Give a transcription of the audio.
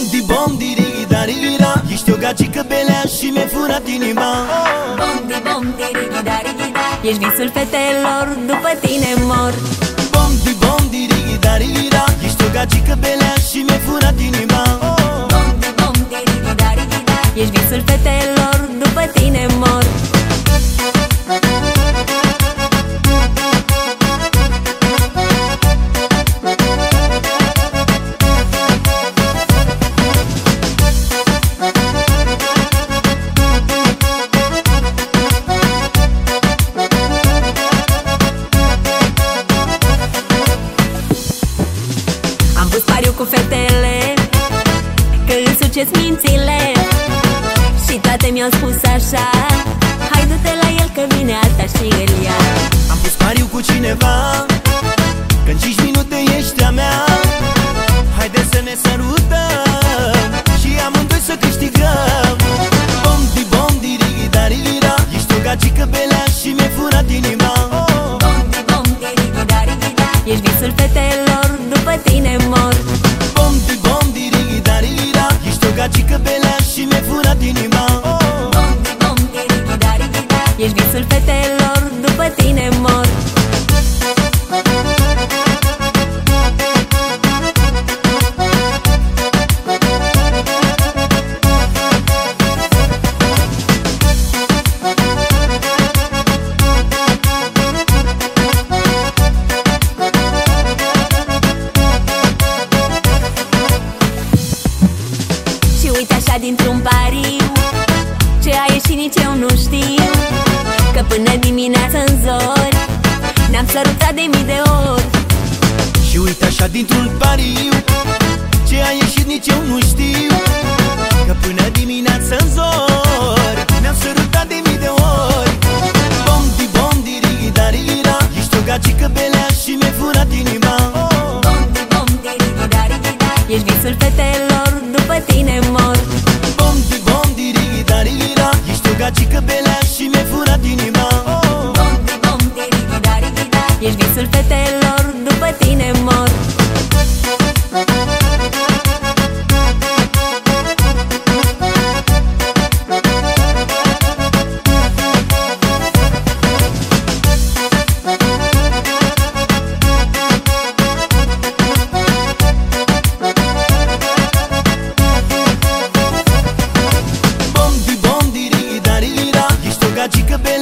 Bondi, bondi, rigi, darira Ești o gagică belea și mi-ai furat inima. Bondi, bondi, rigida, rigida Ești visul fetelor, după tine mor. Bondi, bondi, rigi, darira Ești o gagică belea și mi-ai furat inima. Bondi, bondi, rigida, rigida Ești visul fetelor, cu fetele Că însuceți mințile. Și toate mi-au spus așa Hai du-te la el că vine alta și îl ia. Am pus pariu cu cineva Că în 5 minute ești a mea. Haide să ne sărutăm Și amândoi să câștigăm Ești visul fetelor, după tine mor. Și uite așa dintr-un pariu Ce a ieșit nici eu nu știu. Că până dimineața în zori Ne-am sărutat de mii de ori. Și uite așa dintr-un pariu Ce a ieșit nici eu nu știu. Că până dimineața în zori de cabelo